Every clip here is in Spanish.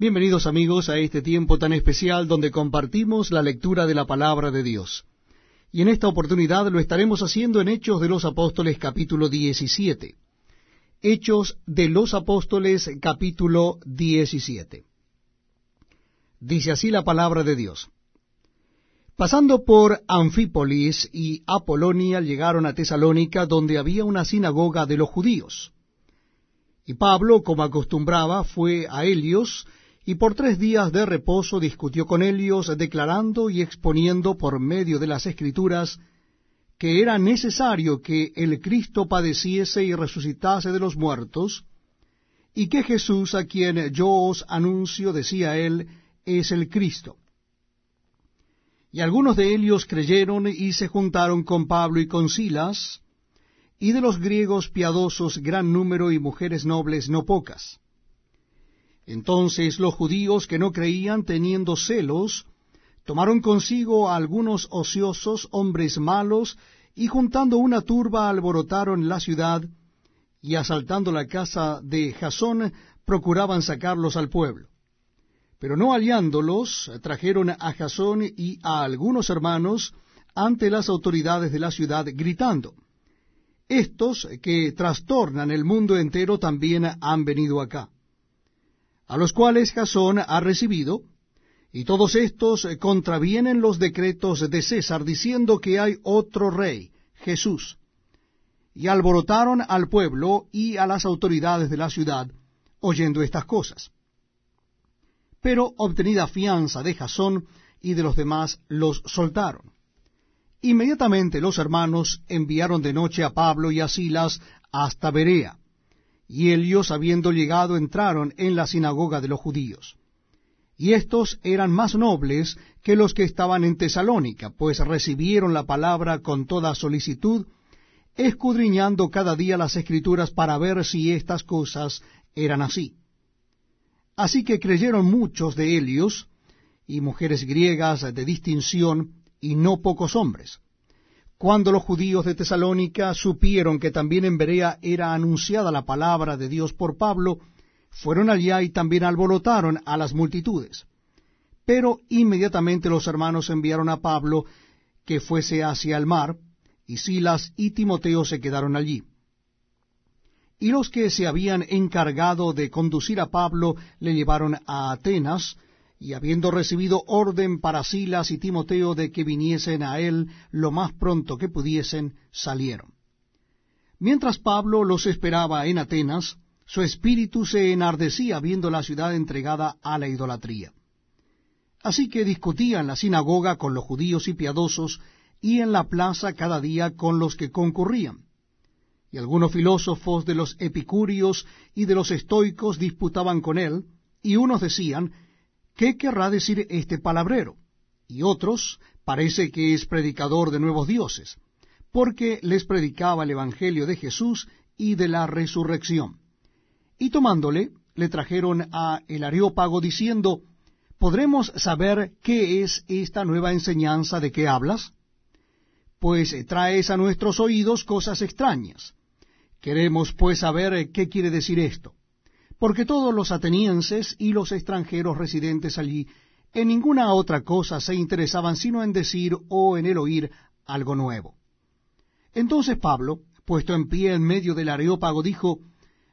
Bienvenidos amigos a este tiempo tan especial donde compartimos la lectura de la palabra de Dios. Y en esta oportunidad lo estaremos haciendo en Hechos de los Apóstoles capítulo 17. Hechos de los Apóstoles capítulo 17. Dice así la palabra de Dios. Pasando por Anfípolis y Apolonia llegaron a Tesalónica donde había una sinagoga de los judíos. Y Pablo, como acostumbraba, fue a Helios, y por tres días de reposo discutió con ellos, declarando y exponiendo por medio de las Escrituras que era necesario que el Cristo padeciese y resucitase de los muertos, y que Jesús, a quien yo os anuncio, decía él, es el Cristo. Y algunos de ellos creyeron y se juntaron con Pablo y con Silas, y de los griegos piadosos gran número y mujeres nobles no pocas. Entonces los judíos que no creían, teniendo celos, tomaron consigo a algunos ociosos hombres malos, y juntando una turba alborotaron la ciudad, y asaltando la casa de Jasón, procuraban sacarlos al pueblo. Pero no hallándolos, trajeron a Jasón y a algunos hermanos ante las autoridades de la ciudad, gritando, Estos que trastornan el mundo entero también han venido acá a los cuales Jasón ha recibido, y todos estos contravienen los decretos de César, diciendo que hay otro rey, Jesús. Y alborotaron al pueblo y a las autoridades de la ciudad, oyendo estas cosas. Pero obtenida fianza de Jasón y de los demás, los soltaron. Inmediatamente los hermanos enviaron de noche a Pablo y a Silas hasta Berea y ellos, habiendo llegado, entraron en la sinagoga de los judíos. Y estos eran más nobles que los que estaban en Tesalónica, pues recibieron la palabra con toda solicitud, escudriñando cada día las escrituras para ver si estas cosas eran así. Así que creyeron muchos de ellos, y mujeres griegas de distinción, y no pocos hombres. Cuando los judíos de Tesalónica supieron que también en Berea era anunciada la palabra de Dios por Pablo, fueron allá y también alborotaron a las multitudes. Pero inmediatamente los hermanos enviaron a Pablo que fuese hacia el mar, y Silas y Timoteo se quedaron allí. Y los que se habían encargado de conducir a Pablo le llevaron a Atenas, y habiendo recibido orden para Silas y Timoteo de que viniesen a él lo más pronto que pudiesen, salieron. Mientras Pablo los esperaba en Atenas, su espíritu se enardecía viendo la ciudad entregada a la idolatría. Así que discutía en la sinagoga con los judíos y piadosos, y en la plaza cada día con los que concurrían. Y algunos filósofos de los epicúreos y de los estoicos disputaban con él, y unos decían, ¿qué querrá decir este palabrero? Y otros, parece que es predicador de nuevos dioses, porque les predicaba el Evangelio de Jesús y de la resurrección. Y tomándole, le trajeron a el Areópago diciendo, ¿podremos saber qué es esta nueva enseñanza de que hablas? Pues traes a nuestros oídos cosas extrañas. Queremos pues saber qué quiere decir esto porque todos los atenienses y los extranjeros residentes allí en ninguna otra cosa se interesaban sino en decir o en el oír algo nuevo. Entonces Pablo, puesto en pie en medio del areópago, dijo,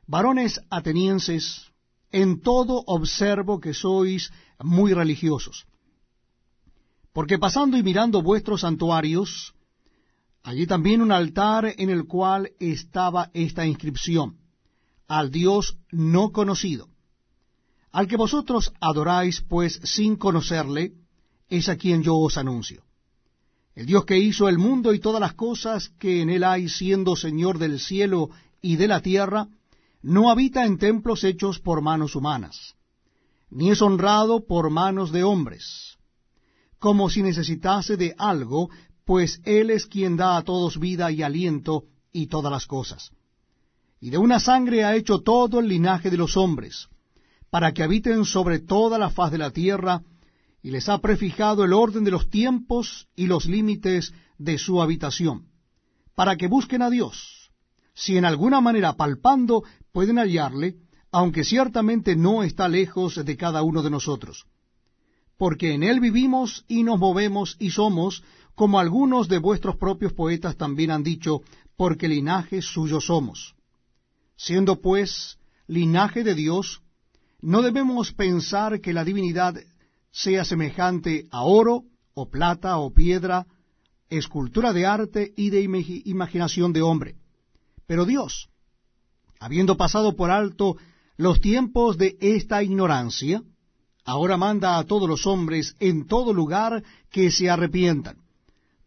Varones atenienses, en todo observo que sois muy religiosos. Porque pasando y mirando vuestros santuarios, allí también un altar en el cual estaba esta inscripción, al Dios no conocido. Al que vosotros adoráis, pues sin conocerle, es a quien yo os anuncio. El Dios que hizo el mundo y todas las cosas que en él hay, siendo Señor del cielo y de la tierra, no habita en templos hechos por manos humanas, ni es honrado por manos de hombres, como si necesitase de algo, pues Él es quien da a todos vida y aliento y todas las cosas y de una sangre ha hecho todo el linaje de los hombres, para que habiten sobre toda la faz de la tierra, y les ha prefijado el orden de los tiempos y los límites de su habitación, para que busquen a Dios, si en alguna manera palpando pueden hallarle, aunque ciertamente no está lejos de cada uno de nosotros. Porque en él vivimos y nos movemos y somos, como algunos de vuestros propios poetas también han dicho, porque linaje suyo somos. Siendo pues linaje de Dios, no debemos pensar que la divinidad sea semejante a oro, o plata, o piedra, escultura de arte y de imaginación de hombre. Pero Dios, habiendo pasado por alto los tiempos de esta ignorancia, ahora manda a todos los hombres en todo lugar que se arrepientan,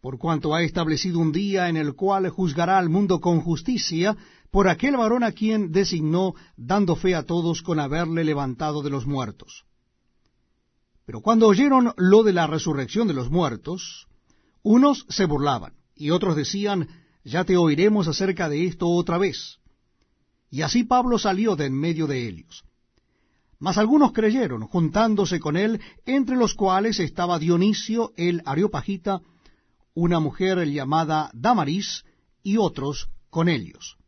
por cuanto ha establecido un día en el cual juzgará al mundo con justicia por aquel varón a quien designó, dando fe a todos con haberle levantado de los muertos. Pero cuando oyeron lo de la resurrección de los muertos, unos se burlaban, y otros decían, ya te oiremos acerca de esto otra vez. Y así Pablo salió de en medio de ellos. Mas algunos creyeron, juntándose con él, entre los cuales estaba Dionisio el Areopagita, una mujer llamada Damaris, y otros con ellos.